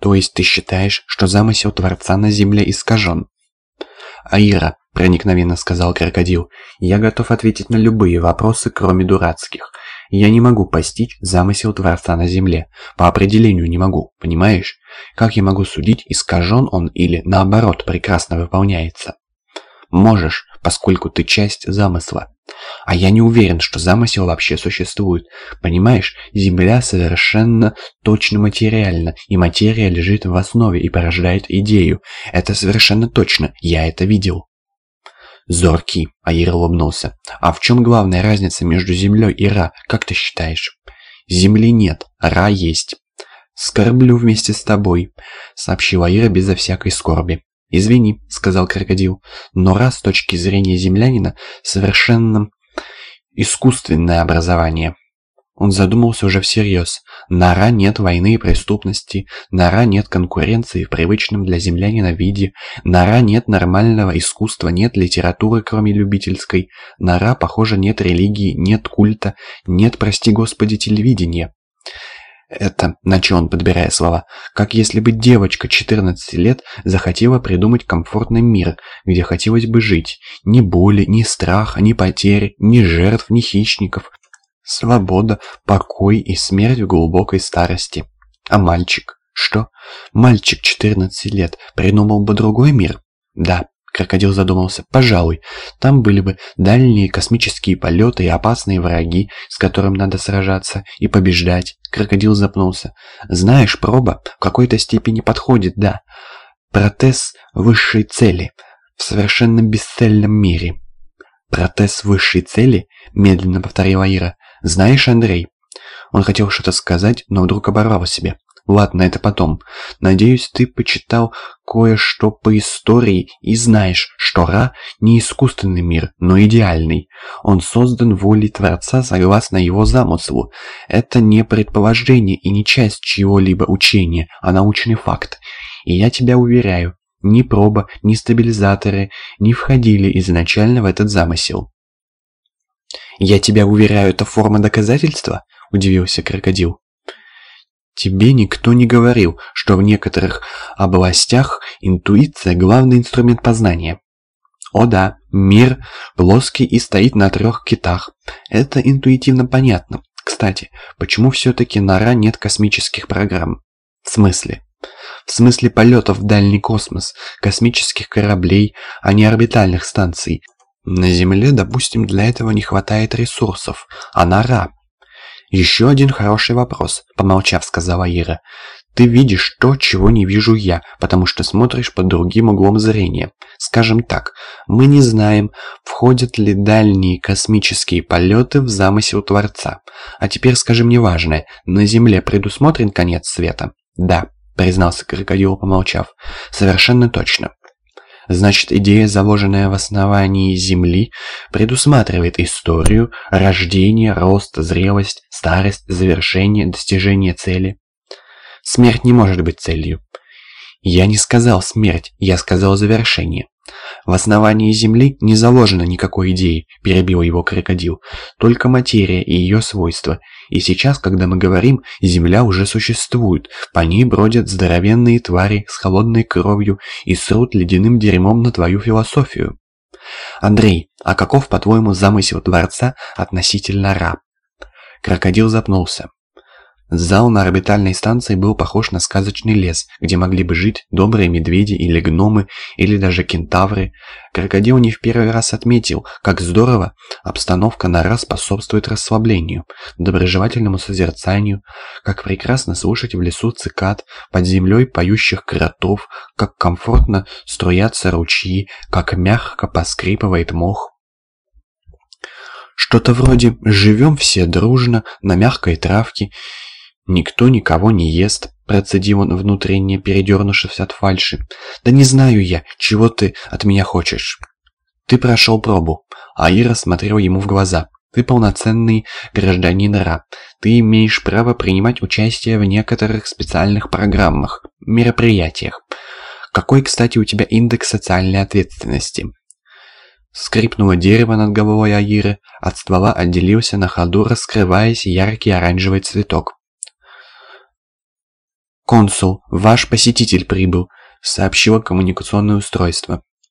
То есть ты считаешь, что замысел Творца на Земле искажен? Аира, проникновенно сказал крокодил, я готов ответить на любые вопросы, кроме дурацких. Я не могу постичь замысел Творца на Земле. По определению не могу, понимаешь? Как я могу судить, искажен он или, наоборот, прекрасно выполняется? Можешь, поскольку ты часть замысла. А я не уверен, что замысел вообще существует. Понимаешь, Земля совершенно точно материальна, и материя лежит в основе и порождает идею. Это совершенно точно, я это видел. Зоркий, Аир улыбнулся. А в чем главная разница между Землей и Ра, как ты считаешь? Земли нет, Ра есть. «Скорблю вместе с тобой», — сообщила Ира безо всякой скорби. «Извини», — сказал крокодил, — «но раз с точки зрения землянина совершенно искусственное образование». Он задумался уже всерьез. На Ра нет войны и преступности, на Ра нет конкуренции в привычном для землянина виде, на Ра нет нормального искусства, нет литературы, кроме любительской, на Ра, похоже, нет религии, нет культа, нет, прости господи, телевидения. Это, начал он, подбирая слова, как если бы девочка 14 лет захотела придумать комфортный мир, где хотелось бы жить. Ни боли, ни страха, ни потери, ни жертв, ни хищников. Свобода, покой и смерть в глубокой старости. А мальчик? Что? Мальчик 14 лет придумал бы другой мир? Да, Крокодил задумался. «Пожалуй, там были бы дальние космические полеты и опасные враги, с которым надо сражаться и побеждать». Крокодил запнулся. «Знаешь, проба в какой-то степени подходит, да. Протез высшей цели в совершенно бесцельном мире». «Протез высшей цели?» – медленно повторила Ира. «Знаешь, Андрей?» Он хотел что-то сказать, но вдруг оборвал себя. Ладно, это потом. Надеюсь, ты почитал кое-что по истории и знаешь, что Ра не искусственный мир, но идеальный. Он создан волей Творца согласно его замыслу. Это не предположение и не часть чьего-либо учения, а научный факт. И я тебя уверяю, ни проба, ни стабилизаторы не входили изначально в этот замысел. «Я тебя уверяю, это форма доказательства?» – удивился крокодил. Тебе никто не говорил, что в некоторых областях интуиция – главный инструмент познания. О да, мир плоский и стоит на трех китах. Это интуитивно понятно. Кстати, почему все-таки на Ра нет космических программ? В смысле? В смысле полетов в дальний космос, космических кораблей, а не орбитальных станций. На Земле, допустим, для этого не хватает ресурсов, а на Ра «Еще один хороший вопрос», — помолчав, сказала Ира. «Ты видишь то, чего не вижу я, потому что смотришь под другим углом зрения. Скажем так, мы не знаем, входят ли дальние космические полеты в замысел Творца. А теперь скажи мне важное, на Земле предусмотрен конец света?» «Да», — признался крокодил, помолчав. «Совершенно точно. Значит, идея, заложенная в основании Земли, предусматривает историю, рождение, рост, зрелость, старость, завершение, достижение цели. Смерть не может быть целью. Я не сказал смерть, я сказал завершение. В основании Земли не заложено никакой идеи, перебил его крокодил, только материя и ее свойства. И сейчас, когда мы говорим, Земля уже существует, по ней бродят здоровенные твари с холодной кровью и срут ледяным дерьмом на твою философию. Андрей, а каков, по-твоему, замысел Творца относительно раб? Крокодил запнулся. Зал на орбитальной станции был похож на сказочный лес, где могли бы жить добрые медведи или гномы, или даже кентавры. Крокодил не в первый раз отметил, как здорово обстановка на раз способствует расслаблению, доброжелательному созерцанию, как прекрасно слушать в лесу цикад, под землей поющих кротов, как комфортно струятся ручьи, как мягко поскрипывает мох. Что-то вроде «живем все дружно на мягкой травке» «Никто никого не ест», – процедил он внутренне, передернувшись от фальши. «Да не знаю я, чего ты от меня хочешь». «Ты прошел пробу», – Аира смотрел ему в глаза. «Ты полноценный гражданин Ра. Ты имеешь право принимать участие в некоторых специальных программах, мероприятиях. Какой, кстати, у тебя индекс социальной ответственности?» Скрипнуло дерево над головой Аиры, от ствола отделился на ходу, раскрываясь яркий оранжевый цветок. «Консул, ваш посетитель прибыл», — сообщило коммуникационное устройство.